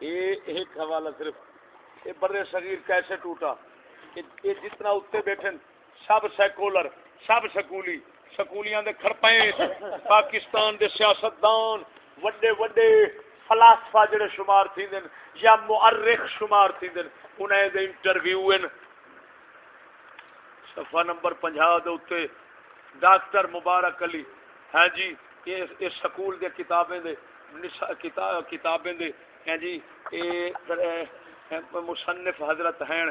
یہ ایک حوالہ صرف، یہ برے صغیر کیسے ٹوٹا؟ یہ جتنا اتنے بیٹھے سب سیکولر، سب سکولی، سکولیاں دے پاکستان دے سیاستدان، وڈے وڈے فلاسفہ جڑے شمار تھی دن یا مؤرخ شمار تھی دن انہیں دے انٹرویو ان صفحہ نمبر پنجا دے اتے ڈاکٹر مبارک علی۔ ہاں جی یہ سکول دے کتابیں دے کتابیں دے۔ ہیں جی مصنف حضرت ہیں۔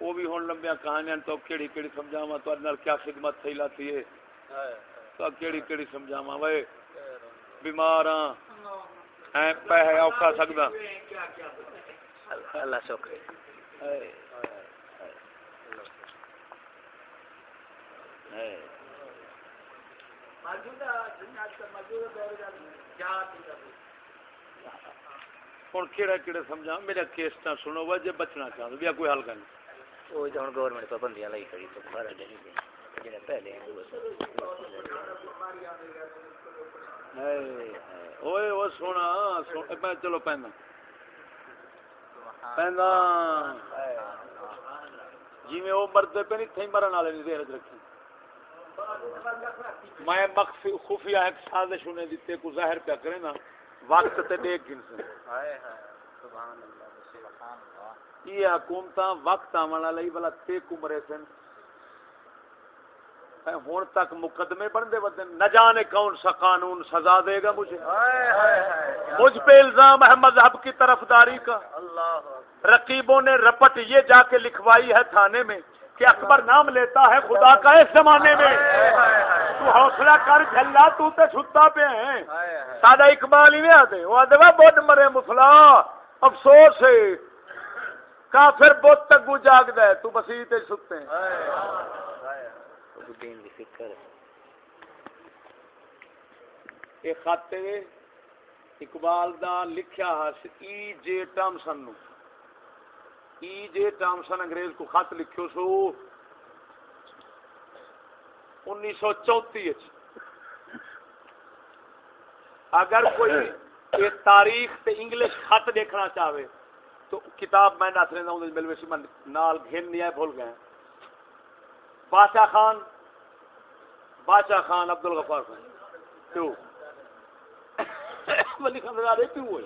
وہ بھی ہوں لمبیا کہانیاں تو کیڑی کیڑی سمجھاوا تو کیا خدمت تھی لاتی ہے؟ تو کیڑی کیڑی سمجھاوا وے بیمار ہاں پہ اوکھا سکدا۔ اللہ شکر ہوں کہڑا کہڑے سمجھا میرا کیس نہ سنو وا جی بچنا چاہتا بھی کوئی حل کریں وہ ہوں گورنمنٹ پابندیاں لائی کھڑی تو بارہ دن پہلے سونا چلو پہنا پہنا جی میں وہ مرد پہ نہیں تھے مرن والے نہیں دیر رکھی۔ میں مخفی خفیہ ایک سازش انہیں دیتے کو ظاہر پہ کرے نا وقت تے دیکھ گن سے۔ یہ حکومتاں وقت آمن والا بلا تے کمرے سن۔ ہوں تک مقدمے بن دے ودن نہ جانے کون سا قانون سزا دے گا مجھے۔ مجھ پہ الزام ہے مذہب کی طرفداری کا۔ رقیبوں نے رپٹ یہ جا کے لکھوائی ہے تھانے میں۔ کہ اکبر نام لیتا ہے خدا کا اس زمانے میں۔ تو حوصلہ کر جھلا تو تے چھتا پہ ہیں۔ سادہ اقبال ہی نہیں آتے۔ وہ بہت مرے مسلا افسوس ہے۔ کافر بہت تک جاگ دے تو بسیط ستے ہیں۔ یہ خط اقبال دا لکھیا ای جے ٹامسن نو۔ ای جے ٹامسن انگریز کو خط لکھو سو۔ انیس سو چوتی اگر کوئی تاریخ تے انگلش خط دیکھنا چاہے تو کتاب میں دس لینا ہوں مل میں نال گھن نہیں آئے بھول گئے بادشاہ خان بادشاہ خان عبد الغفار خان کیوں ولی خان دے کیوں ہوئی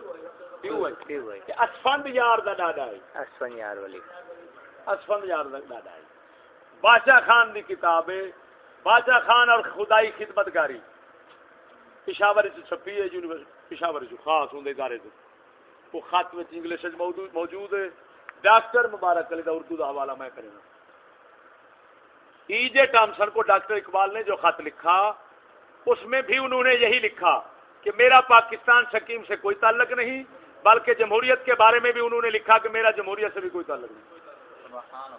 اسفند یار دا ڈاڈا ہے۔ اسفند یار والی اسفند یار دا ڈاڈا ہے۔ بادشاہ خان دی کتاب ہے۔ بادشاہ خان اور خدائی خدمت گاری۔ پشاور چھپی ہے یونیورسٹی پشاور خاص ہوں گارے سے وہ خط میں انگلش موجود ہے۔ ڈاکٹر مبارک علی دا اردو دا حوالہ میں کروں ای جے ٹامسن کو ڈاکٹر اقبال نے جو خط لکھا اس میں بھی انہوں نے یہی لکھا کہ میرا پاکستان شکیم سے کوئی تعلق نہیں۔ بلکہ جمہوریت کے بارے میں بھی انہوں نے لکھا کہ میرا جمہوریت سے بھی کوئی تعلق نہیں۔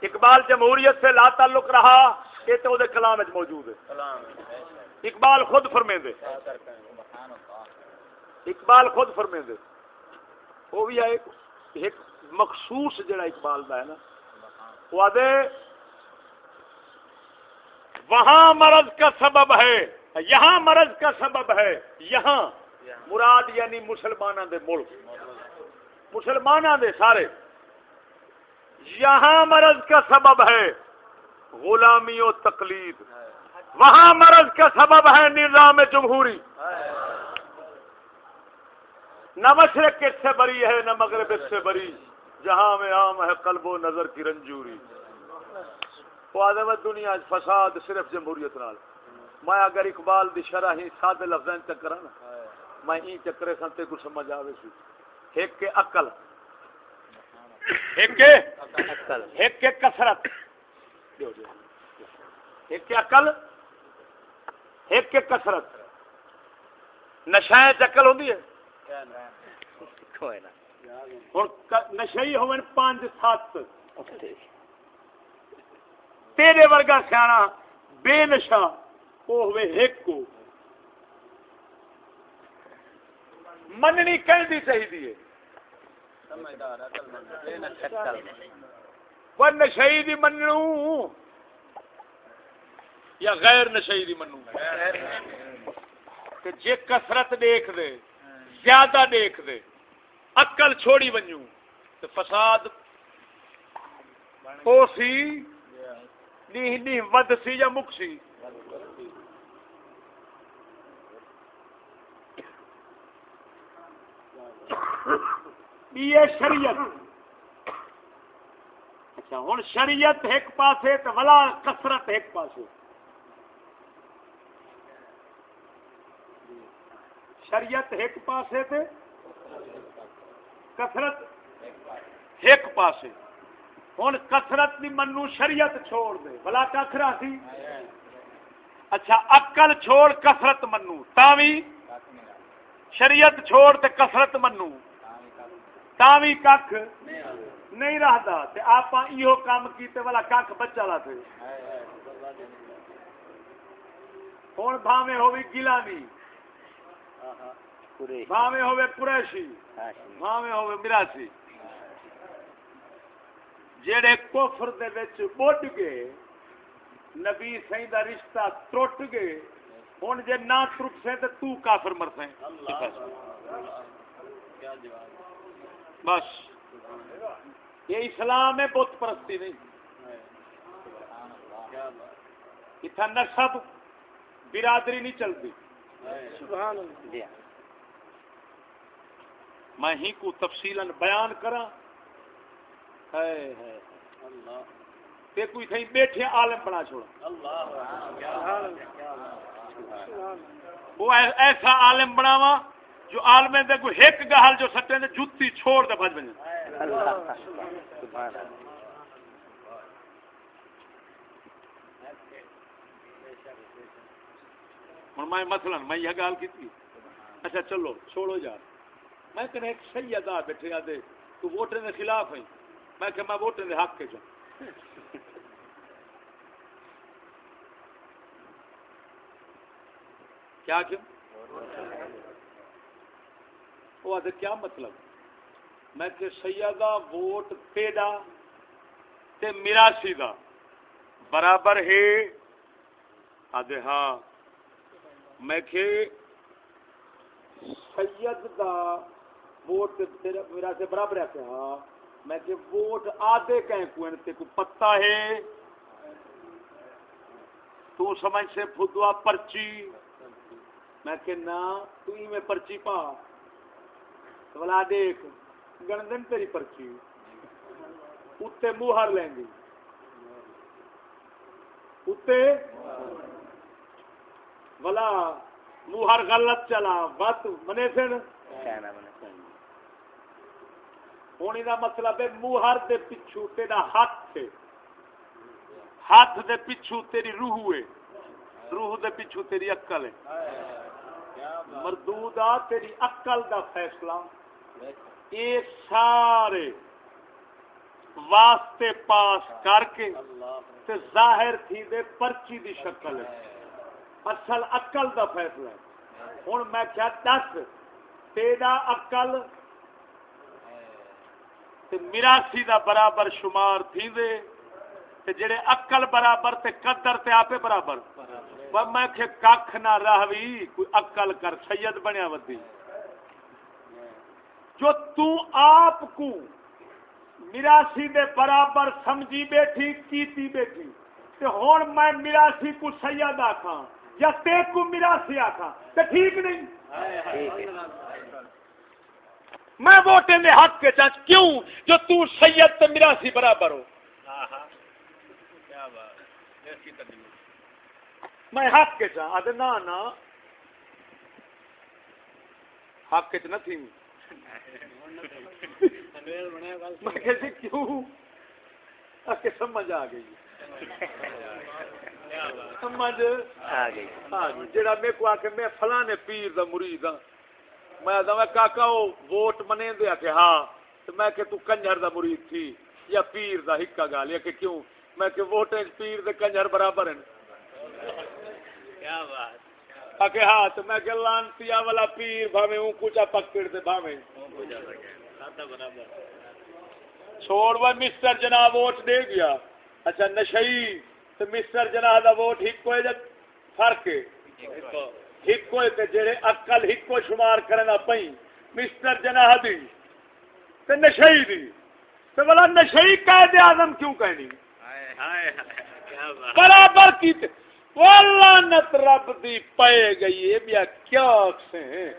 اقبال جمہوریت سے لا تعلق رہا، یہ تو کلام موجود ہے۔ اقبال خود فرمے دے اقبال خود فرمے دے وہ بھی ایک مخصوص جڑا اقبال دا ہے نا۔ وہ آدھے، وہاں مرض کا سبب ہے، یہاں مرض کا سبب ہے، یہاں مراد یعنی مسلمانوں دے ملک۔ مسلمانوں دے سارے۔ یہاں مرض کا سبب ہے غلامی و تقلید۔ وہاں مرض کا سبب ہے نظام جمہوری۔ نہ مشرق اس سے بری ہے، نہ مغرب اس سے بری۔ جہاں میں عام ہے قلب و نظر کی رنجوری۔ وہ دنیا فساد صرف جمہوریت نال۔ میں اگر اقبال دی شرح ہی سادے لفظ چکر نا، میں این چکرے سنتے کو سمجھ آوے سی۔ ایک کے عقل ایک کے ایک کے کثرت۔ ایک کے عقل ایک کے کثرت۔ نشائیں چکل ہوتی ہے؟ نشئی ہو پانچ سات۔ تیرے ورگا سیاح بے نشا وہ ہوئے ایک کو۔ مننی چاہیے وہ نشئی منو یا غیر نشئی منو تے جے کثرت دیکھ دے، زیادہ دیکھ دے، عقل چھوڑی ونجو تے فساد او سی نہیں نہیں ود سی یا مک سی؟ یہ شریعت۔ اچھا ہوں شریعت ایک پاسے تو ولا کسرت ایک پاسے۔ شریعت ایک پاسے تے کسرت ایک پاسے۔ ہوں کسرت بھی منو شریعت چھوڑ دے۔ بلا کخرا سی۔ اچھا اکل چھوڑ کسرت منو تاوی شریعت چھوڑ تے کسرت منو۔ تاوی کھ نہیں رہتا تے آپ ایو کام کیتے والا کھ بچا لا تھے ہوں بھاوے ہوئی گیلانی بھاوے ہوئے قریشی بھاوے ہوئے مراسی جڑے کوفر دے وچ بڈ گئے نبی سہی دا رشتہ ٹوٹ گئے ہوں جے نہ ٹرٹ سے تو تو کافر مر سے بس۔ یہ اسلام ہے بت پرستی نہیں۔ اتنا نسب برادری نہیں چلتی۔ میں ہی کو تفصیل بیان کرا تے کوئی بیٹھے عالم بنا چھوڑا وہ ایسا عالم بناوا جو عالم دے کوئی ایک گہل جو سٹے دے جوتی چھوڑ دے بج بج ہوں میں مثلا میں یہ گال کی اچھا چلو چھوڑو یار۔ میں کہنا ایک سید آ بیٹھے آدھے تو ووٹر کے خلاف ہے میں کہ میں ووٹر کے حق کے جاؤں۔ کیا کیوں وہ آدھے کیا مطلب؟ میں کہ سیدہ ووٹ تیڈا تے میراسی دا برابر ہے؟ آدھے ہاں۔ میں کہ سید دا ووٹ میرا سے برابر ہے۔ ہاں۔ میں کہ ووٹ آدھے کہیں کوئن تے کو پتہ ہے؟ تو سمجھ سے پھدوا پرچی۔ میں کہ نا تو ہی میں پرچی پا۔ بلا دیکھ گندن تیری پرچی۔ اتنے موہر لیں گی اتنے بلا موہر غلط چلا۔ بت منے سن؟ ہونی دا مطلب ہے موہر دے پچھو تیرا ہاتھ ہاتھ دے پچھو تیری روح ہے۔ روح دے پچھو تیری اکل ہے۔ مردودا تیری اکل دا فیصلہ۔ یہ سارے واسطے پاس کر کے تے ظاہر تھی دے پرچی دی شکل ہے۔ اصل اکل دا فیصلہ ہے۔ ہوں میں کیا دس تیرا اکل میراسی دا برابر شمار تھی دے۔ تے جڑے اکل برابر تے قدر تے آپے برابر۔ میں کہ کھ نہ رہوی کوئی اکل کر سید بنیا ودی جو تو آپ کو میراسی دے برابر سمجھی بیٹھی، کیتی بیٹھی۔ تے ہون میں میراسی کو سید آکھاں یا تے کو میراسی آکھاں، تے ٹھیک نہیں؟ میں ووٹیں دے حق کے چانچ کیوں؟ جو تو سید تے میراسی برابر ہو۔ میں حق کے چاہ آدھے نا نا حق کے نہ تھی میں کہتے کیوں؟ کہ سمجھ آ گئی۔ سمجھ آ گئی۔ جڑا میرے کو آ کے میں فلانے پیر دا مرید ہاں۔ میں آدھا کاکا وہ ووٹ منے دیا کہ ہاں۔ تو میں کہ تو کنجر دا مرید تھی یا پیر دا ہکا گال۔ یا کہ کیوں؟ میں کہ ووٹیں پیر دے کنجر برابر ہیں۔ ہاں تو میں لانتی والا پیر ہوں کچھ پکڑ دے بھاوے چھوڑ وہ مسٹر جناب ووٹ دے گیا۔ اچھا نشئی تو مسٹر جناب دا ووٹ فرق ہکو تے جڑے عقل ہکو شمار کرنا پئی مسٹر جناح دی تے نشئی دی۔ تے بلا نشئی قائد اعظم کیوں کہنی؟ برابر کی تے واللہ نت رب دی پے گئی ہے بیا کیا سے ہیں؟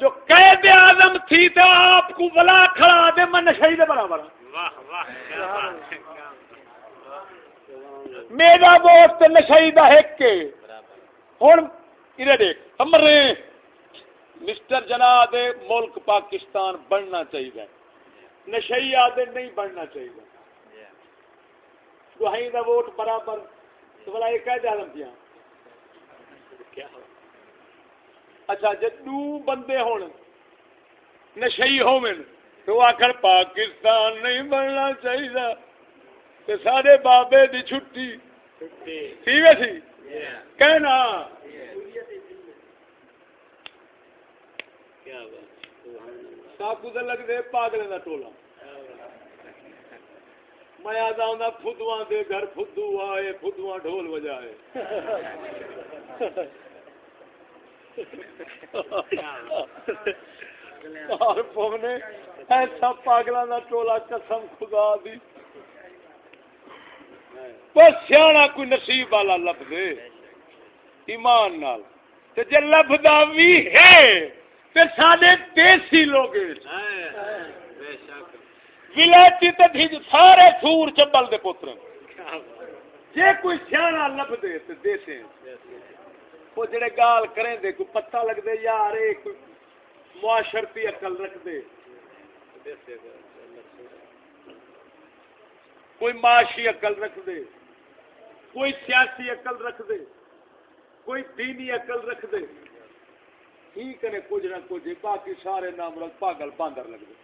جو قید اعظم تھی تو آپ کو بلا کھڑا دے میں نشئی دے برابر میرا ووٹ تے نشئی دا ہے۔ کہ ہن ادھر دیکھ ہمرے مسٹر جنا دے ملک پاکستان بننا چاہیے۔ نشئی آدھے نہیں بننا چاہیے۔ دہائی دا ووٹ برابر تو بلا یہ عالم کیا اچھا جے دو بندے ہون نشئی ہومن تو آخر پاکستان نہیں بننا چاہیے تو سارے بابے دی چھٹی۔ ٹھیک ہے سی کہنا۔ ساکو تو لگ دے پاگلے کا ٹولا۔ میں آتا ہوں فدوا دے گھر فدو آئے فدوا ڈھول بجائے اور ایسا پاگلوں کا ٹولا قسم خدا دی۔ بس سیاح کوئی نصیب والا لب دے۔ ایمان نال۔ تے جے لبدا وی ہے، تے سارے دیسی لوگ ولایتی تے ٹھیک سارے سور چبل دے پتر جے کوئی سیاح لب دے تے دیسے وہ جڑے گال کریں دے، کوئی پتہ لگ دے، یار، اے معاشرتی عقل رکھ دے۔ کوئی معاشی عقل رکھ دے، کوئی سیاسی عقل رکھ دے، کوئی دینی عقل رکھ دے۔ ہی کرے کچھ نہ کچھ، باقی سارے نام رکھ، پاگل باندر لگ دے۔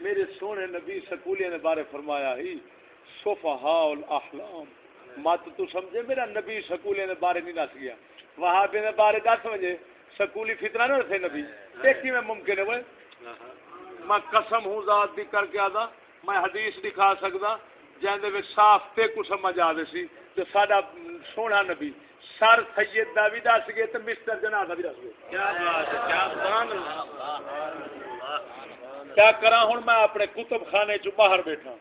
میرے سونے نبی سکولیہ نے بارے فرمایا ہی صفحاء الاحلام مت تو سمجھے میرا نبی سکولیہ نے بارے نہیں دس گیا۔ وہاں پہ نے بارے دس سمجھے سکولی فتنہ نہ رکھے نبی۔ دیکھی میں ممکن ہے وہ؟ میں قسم ہوں ذات بھی کر کے آدھا میں حدیث دکھا سکتا جہاں دے صاف تے کو سمجھ آ سی۔ تو ساڈا سونا نبی سر سید دا بھی دس گئے تو مسٹر جنا دا بھی دس گئے۔ کیا کیا کرا ہوں؟ میں اپنے کتب خانے چ باہر بیٹھا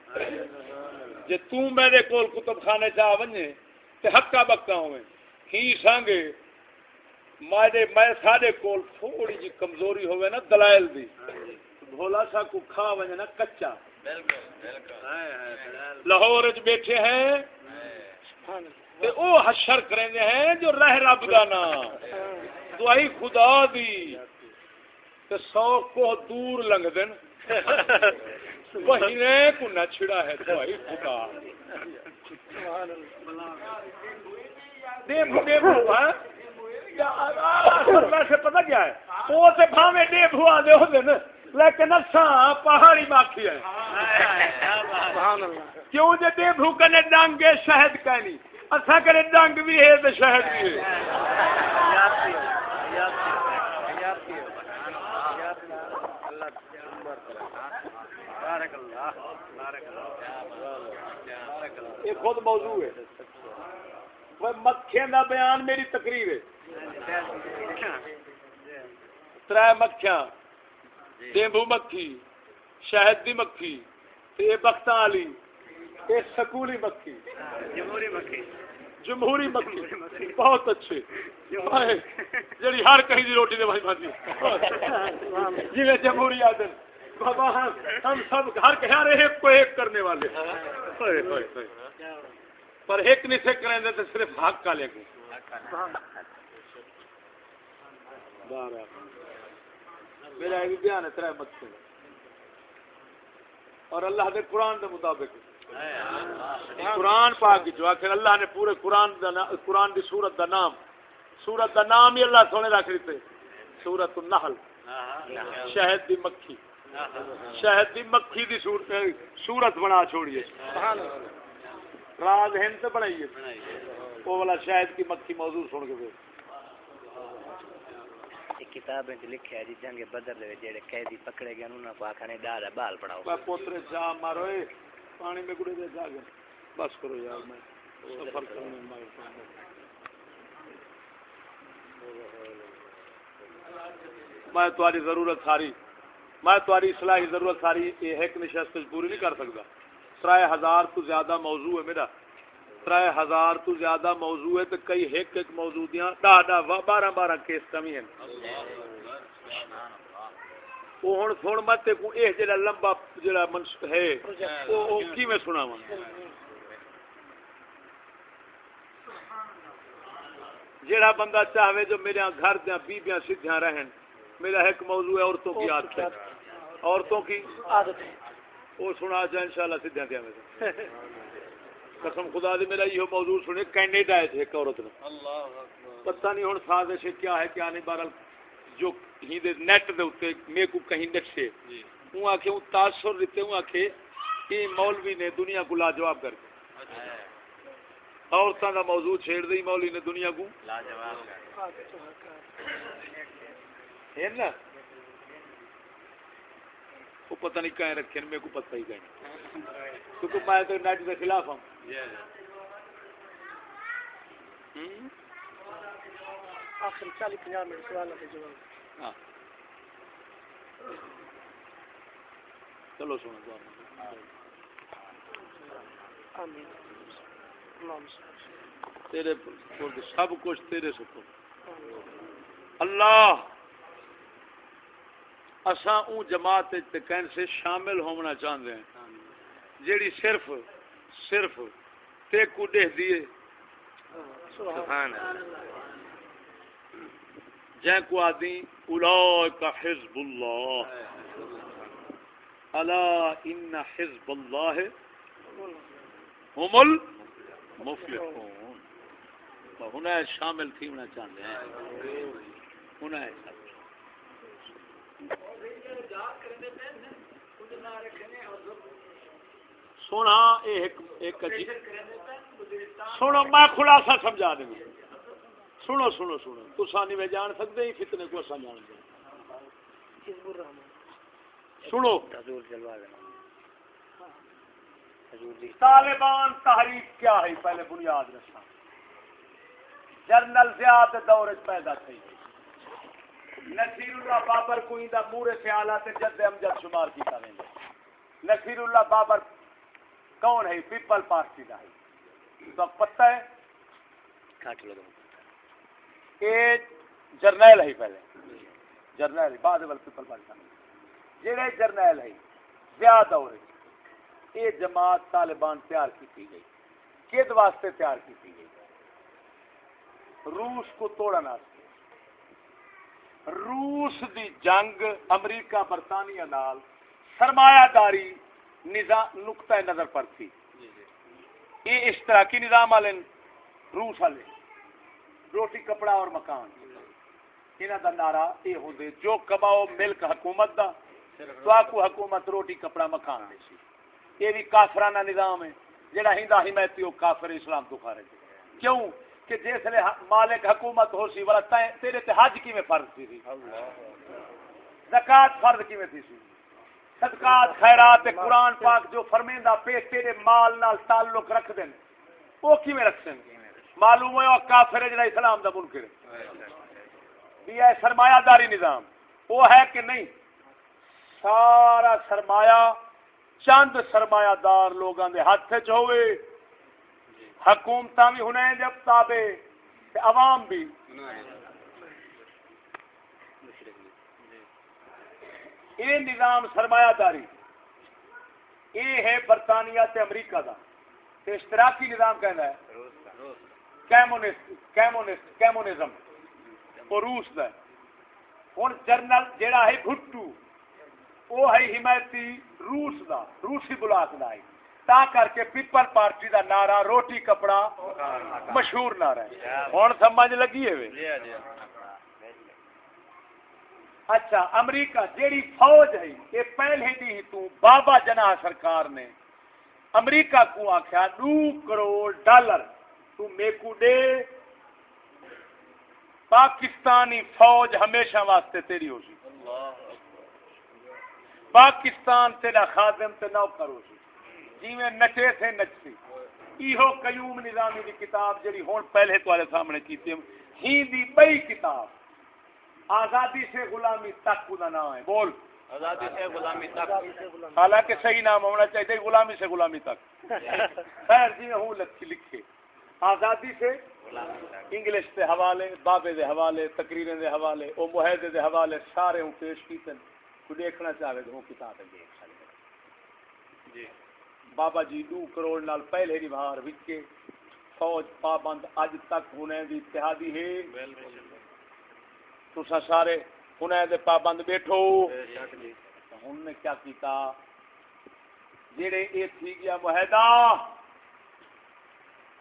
جی میرے کول کتب خانے چ آ ونجے، تے ہکا بکا ہوئے۔ ہی سانگے؟ مارے میں سارے کول تھوڑی جی کمزوری ہوئے نا دلائل دی۔ بھولا سا کو کھا ونجے نا کچا۔ لاہور چ بیٹھے ہیں۔ تے او حشر کریں ہیں جو رہ رب دا نا دعائی خدا دی۔ تے سو کو دور لنگ دن وہی کو نہ چھڑا ہے دعائی خدا دے بھوے پتہ کیا ہے وہ بھاوے دے بھوا دے لیکن اساں پہاڑی ماکھی ہے کیوں جے کنے شہد کہنی اسا کرے ڈانگ بھی ہے تے شہد بھی ہے یہ خود موضوع ہے۔ وہ مکھیاں دا بیان میری تقریر ہے۔ تر مکھیاں ڈیمبو مکھی شہد دی مکھی تے بختہ والی تے سکولی مکھی۔ جمہوری مکھی۔ جمہوری مکھی۔ بہت اچھے۔ جڑی ہر کہیں دی روٹی دے بھائی بھاجی جی جمہوری آدم بابا، ہم سب ہر ہر ایک کو ایک کرنے والے۔ پر ایک نہیں سے کریں تو صرف حق کا لے کو۔ میرا ایک بیان ہے ترے مت اور اللہ دے قرآن دے مطابق۔ قرآن پاک جو آخر اللہ نے پورے قرآن دا قرآن دی سورت دا نام۔ سورت دا نام ہی اللہ سونے رکھ دیتے سورت النحل۔ شہد دی مکھی۔ شہد دی مکھی دی صورت سورت بنا چھوڑیے۔ راز ہند بنائیے وہ والا شہد کی مکھی موضوع سن کے پھر۔ کتاب لکھا جی جنگ بدر دے جڑے قیدی پکڑے گئے انہاں کو آکھنے دادا بال پڑاؤ پوتر جا مارو پانی میں گڑے دے جا گئے بس کرو یار میں میں تاری ضرورت ساری میں تاری اصلاحی ضرورت ساری ایک نشست پوری نہیں کر سکتا۔ ترائے ہزار تو زیادہ موضوع ہے میرا۔ ترائے ہزار تو زیادہ موضوع ہے تو کئی ایک ایک موضوع دیاں۔ ڈا ڈا بارہ بارہ کیس کمی ہیں۔ وہ ہوں سن مت کو یہ جڑا لمبا جڑا ہے وہ کی میں سنا وا جڑا بندہ چاہے جو میرے گھر دیا بیبیاں سیدھیاں رہن۔ میرا ایک موضوع ہے عورتوں کی عادت ہے عورتوں کی عادت ہے وہ سنا چاہ انشاءاللہ سیدھیاں دیا میں۔ قسم خدا دی میرا یہ موضوع سنے کینیڈا ہے ایک عورت نے پتہ نہیں ہوں سازش کیا ہے کیا نہیں بہرحال جو ہی دے نیٹ دے اوتے میں کو کہیں نقشے۔ ہوں آکھے ہوں تاثر دیتے ہوں آکھے کہ مولوی نے دنیا کو لاجواب کر کے عورتوں کا موضوع چھیڑ دی مولوی نے دنیا کو۔ ہے۔ نا وہ پتہ نہیں کہیں رکھے میرے کو پتہ ہی کہیں کیونکہ میں تو نیٹ کے خلاف ہوں؟ آخر چالیس منٹ سوال ہاں۔ چلو تیرے سب کچھ تیرے سپر اللہ! اساں اون جماعت تے کہن سے شامل ہونا چاہندے ہیں۔ جیڑی صرف صرف تے کو دے دیے سبحان جن کو آدی اولئک حزب اللہ۔ الا ان حزب اللہ هم المفلحون۔ انہیں شامل تھی ہونا چاہتے ہیں۔ انہیں سب سونا ایک سنو میں خلاصہ سمجھا دیں سنو سنو سنو۔ تو سانی میں جان سکتے ہی فتنے کو اسا جان سنو۔ طالبان تحریک کیا ہے؟ پہلے بنیاد رکھا۔ جنرل زیاد دور پیدا تھی نصیر اللہ بابر کو دا مورے خیالات جد امجد شمار کیتا ویندا نصیر اللہ بابر کون ہے؟ پیپل پارٹی دا ہے۔ تو پتہ ہے؟ کاٹ لو اے جرنیل ہے پہلے۔ جرنیل بعد ول پیپل پارٹی جڑے جرنیل ہے زیادہ وچ یہ جماعت طالبان تیار کی گئی۔ کد واسطے تیار کی گئی؟ روس کو توڑن واسطے۔ روس دی جنگ امریکہ برطانیہ نال سرمایہ داری نظام نقطہ نظر پر تھی۔ یہ اشتراکی نظام والے روس والے روٹی کپڑا اور مکان۔ انہاں دا نعرہ یہ ہوندے جو کماؤ ملک حکومت دا تو آکو حکومت روٹی کپڑا مکان۔ دے سی یہ بھی کافرانہ نظام ہے جڑا ہندا حمایتی ہو کافر اسلام تو خارج۔ کیوں؟ کہ جس لے مالک حکومت ہو سی والا تیرے تے حج کی میں فرض تھی سی؟ زکات فرض کی میں تھی سی؟ صدقات، خیرات قرآن پاک جو فرمیندہ پہ تیرے مال نال تعلق رکھ دیں وہ کی میں رکھ سن معلوم ہے وہ کافر ہے جڑا اسلام دا منکر ہے۔ یہ ہے سرمایہ داری نظام وہ ہے کہ نہیں؟ سارا سرمایہ چند سرمایہ دار لوگوں کے ہاتھ چ ہوئے حکومت بھی ہونے جب تابے عوام بھی۔ یہ نظام سرمایہ داری، یہ ہے برطانیہ تے امریکہ دا۔ تے اشتراکی نظام کہنا ہے۔ کیمونسٹ کیمونزم وہ روس دا۔ ہوں جرنل جیڑا ہے بھٹو وہ ہے حمایتی روس دا، روسی بلاک دا ہے۔ تا کر کے پیپل پارٹی دا نعرہ روٹی کپڑا مشہور نعرہ ہے۔ ہوں سمجھ لگی ہے وے؟ اچھا امریکہ جیڑی فوج ہے یہ پہلے دی ہی تو بابا جناح سرکار نے امریکہ کو آخیا دو کروڑ ڈالر۔ تو میکو دے پاکستانی فوج ہمیشہ واسطے تیری ہو سی۔ پاکستان تیرا خادم تے نوکر ہو سی۔ جی میں نچے سے نچ سی ایہو قیوم نظامی دی کتاب جڑی ہون پہلے تمہارے سامنے کیتی۔ ہی دی بئی کتاب۔ آزادی سے غلامی تک دا نام ہے۔ بول۔ آزادی سے غلامی تک۔ حالانکہ صحیح نام ہونا چاہیے غلامی سے غلامی تک۔ خیر جی ہوں لکھی لکھے آزادی سے انگلش دے حوالے بابے دے حوالے تقریریں دے حوالے او معاہدے دے حوالے سارے ہوں پیش کیتے ہیں کوئی دیکھنا چاہے تو ہوں کتاب ہے دیکھ سکتے جی۔ بابا جی دو کروڑ نال پہلے ہی باہر وکے فوج پابند اج تک ہونے دی اتحادی ہے تسا سارے ہونے دے پابند بیٹھو ہن نے کیا کیتا جڑے اے تھی گیا معاہدہ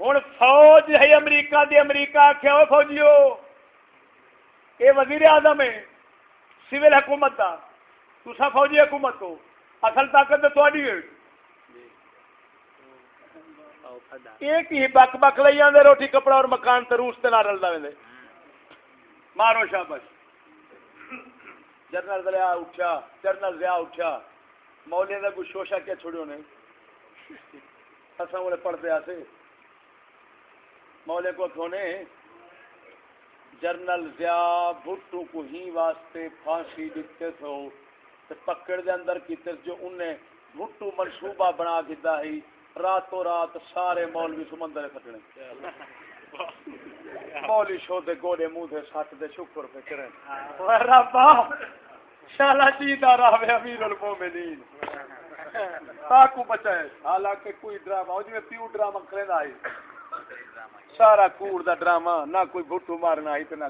ہن فوج ہے امریکہ دی امریکہ آکھیا او فوجیو اے وزیر اعظم ہے سول حکومت دا تسا فوجی حکومت ہو اصل طاقت تے تہاڈی ہے او خدا ایک ہی بک بک لئی آندے، روٹی، کپڑا اور مکان تے روس تے نہ رلدا ویندے۔ مارو شابش۔ جنرل ضیا اٹھا جنرل ضیا اٹھا مولے دا کوئی شوشا کیا چھوڑیو نے اساں والے پڑھتے آسے۔ مولے کو کھونے جنرل ضیا بھٹو کو ہی واسطے پھانسی دکھتے تھو۔ تے پکڑ دے اندر کیتے جو انہیں بھٹو منصوبہ بنا کیتا ہی راتوں رات سارے مولوی سمندر کھٹنے مولی شو دے گوڑے منہ دے سٹ دے شکر پہ کریں ربا، شالا جیتا رہے امیر المومنین۔ تاکو بچائے۔ حالانکہ کوئی ڈرامہ ہو جی پیو ڈرامہ کرے آئی سارا کوڑ دا ڈرامہ، نہ کوئی بھٹو مارنا آئی تے نہ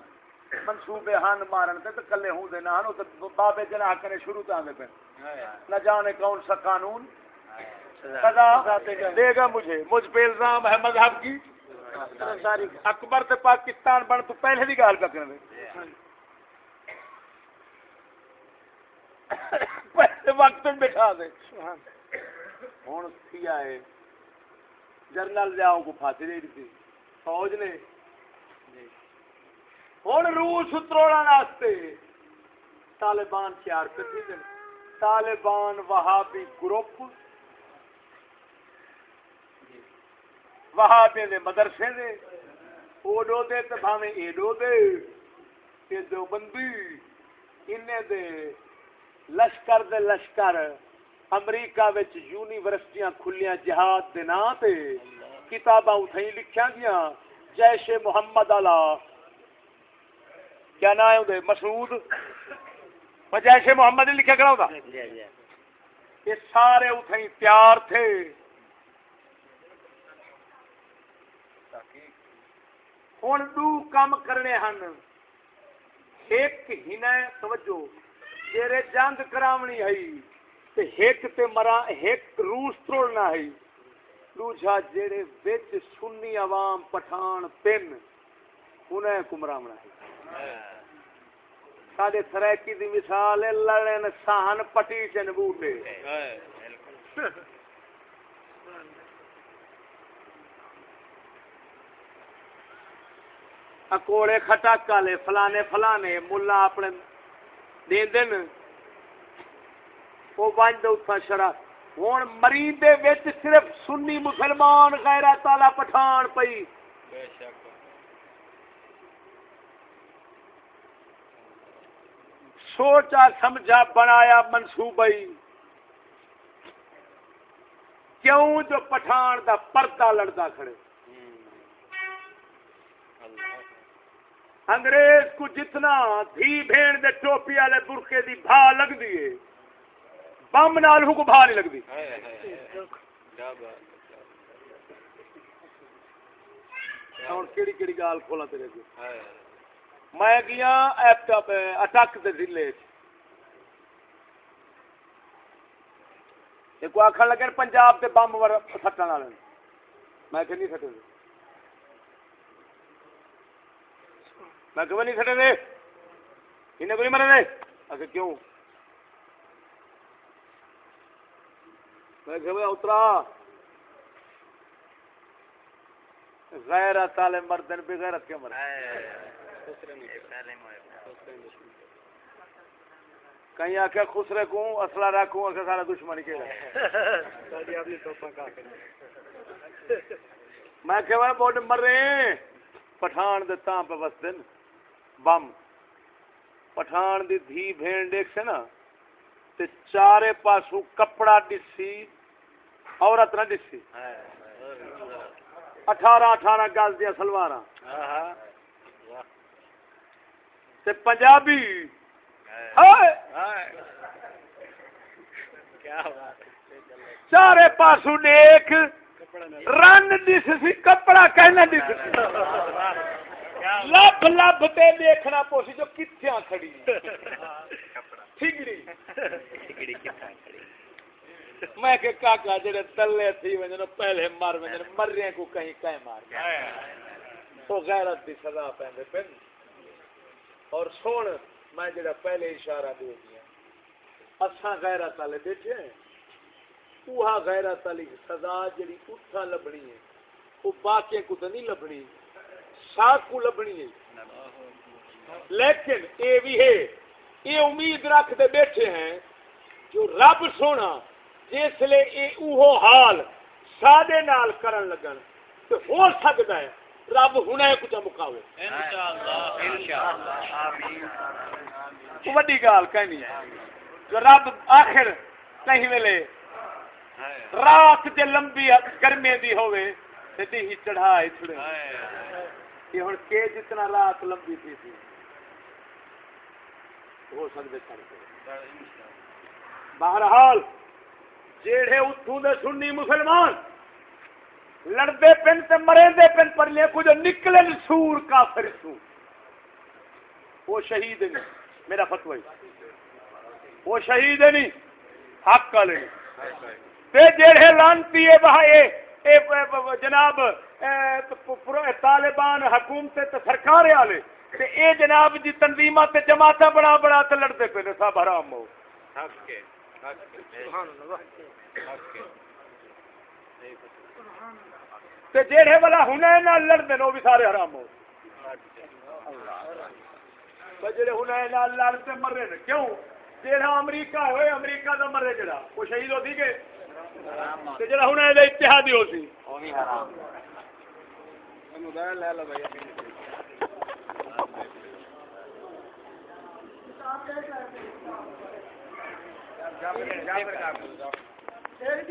منصوبے ہن مارن تے کلے ہوں دے نہ ہن تے بابے جناح کرے شروع تے آندے پے۔ نہ جانے کون سا قانون۔ سزا دے گا مجھے۔ مجھ پہ الزام ہے مذہب کی۔ اکبر تے پاکستان بن، تو پہلے دی گال پہ کرنے پہلے وقت بٹھا دے۔ ہوں کیا ہے جرنل جاؤ کو پھانسی دے دی فوج نے۔ ہوں روس اتروڑا واسطے طالبان تیار کر دی۔ طالبان وہابی گروپ وہابی دے مدرسے دے اوڈو دے تے بھاویں ایڈو دے تے دیوبندی انہیں دے لشکر دے لشکر امریکہ وچ یونیورسٹیاں کھلیاں جہاد دے نا تے کتاباں اتھیں لکھیاں گیاں۔ جیش محمد علا کیا نام ہے اودے مسعود۔ جیش محمد نے لکھا کرا ہوتا جی جی۔ یہ سارے اتھیں تیار تھے۔ ہوں دو کام کرنے ہن ایک ہی توجہ جیرے جنگ کراونی ہے تے ایک تے مرا ایک روس توڑنا ہے دوجا جیڑے وچ سنی عوام پٹھان پن انہیں کمراونا ہے سارے سریکی دی مثال ہے لڑن سہن پٹی چن بوٹے اکوڑے کھٹک والے فلانے فلانے ملا اپنے دے دن وہ دے اتھا شرا ہوں مری دے وچ صرف سنی مسلمان غیرت والا پٹھان پئی۔ بے شک۔ سوچا سمجھا بنایا منصوبئی کیوں جو پٹھان دا پردہ لڑدا کھڑے؟ انگریز کو جتنا دھی بھین دے ٹوپی والے برقے دی بھا لگ دیے بم نال کو بھا نہیں اور کیڑی کیڑی گال کھولا تیرے کو میں گیا اٹک دے ضلع کو آخر لگے پنجاب کے بمب سٹن والے۔ میں کہ نہیں سٹے میں کہ نہیں سٹے دے؟ انہیں کو نہیں مرے دے؟ اچھا کیوں؟ میں کہ اترا؟ غیرت والے مردن بغیرت کے مرے کہیں آخیا خسرے کو اصلا رکھوں آخر سارا دشمن کے۔ میں کہ وہ بوڈ مرے پٹھان دے تاں پہ بس دن۔ بم پٹھان دی دھی بھین دیکھ سے نا تے چارے پاسو کپڑا ڈسی عورت نہ ڈسی اٹھارہ اٹھارہ گز دیا سلواراں تے پنجابی چارے پاسو دیکھ رن دس سی کپڑا کہنا دس لب لب تے دیکھنا پوسی جو کتھیاں کھڑی ٹھگڑی۔ ٹھیکڑی کتھا کھڑی میں کہ کاکا جڑے تلے تھی ونجن پہلے مر ونجن مرے کو کہیں کہیں مار گیا۔ تو غیرت دی سزا پیندے پن۔ اور سن میں جڑا پہلے اشارہ دے دیا۔ اساں غیرت والے بیٹھے ہیں۔ اوہا غیرت والی سزا جڑی اٹھا لبنی ہے۔ وہ باقی کو تو نہیں لبنی ساتھ کو لبنی ہے۔ لیکن اے بھی ہے یہ امید رکھ دے بیٹھے ہیں، جو رب سونا، جس لے اے اوہو حال سادے نال کرن لگن تو ہو سکتا ہے، رب ہنے کچھ مکاوے۔ وڈی گال کہنی ہے، جو رب آخر کہیں ویلے رات جے لمبی گرمی دی ہوے تے دی چڑھائے چھڑے۔ کہ ہن کے جتنا رات لمبی تھی تھی، ہو سکتے کر کے بہرحال جیڑے اتوں دے سنی مسلمان لڑتے پن تے مرے دے پن پر لے کچھ نکلن سور کافر سور وہ شہید نہیں میرا فتوی وہ شہید نہیں حق کا لے تے جیڑے لانتی ہے وہاں اے، جناب طالبان حکومت تے سرکار والے تے اے جناب جی تنظیمات تے جماعتاں بڑا بڑا تے لڑتے پے نے سب حرام ہو۔ تے جیڑے والا ہنے نال لڑدے نے وہ بھی سارے حرام ہو۔ تے جیڑے ہنے نال لڑتے مرے نے کیوں؟ جیڑا امریکہ ہوئے امریکہ دا مرے جڑا وہ شہید ہو سی گے تے جڑا ہنے دا اتحادی ہو سی۔ موبائل لے لو بھائی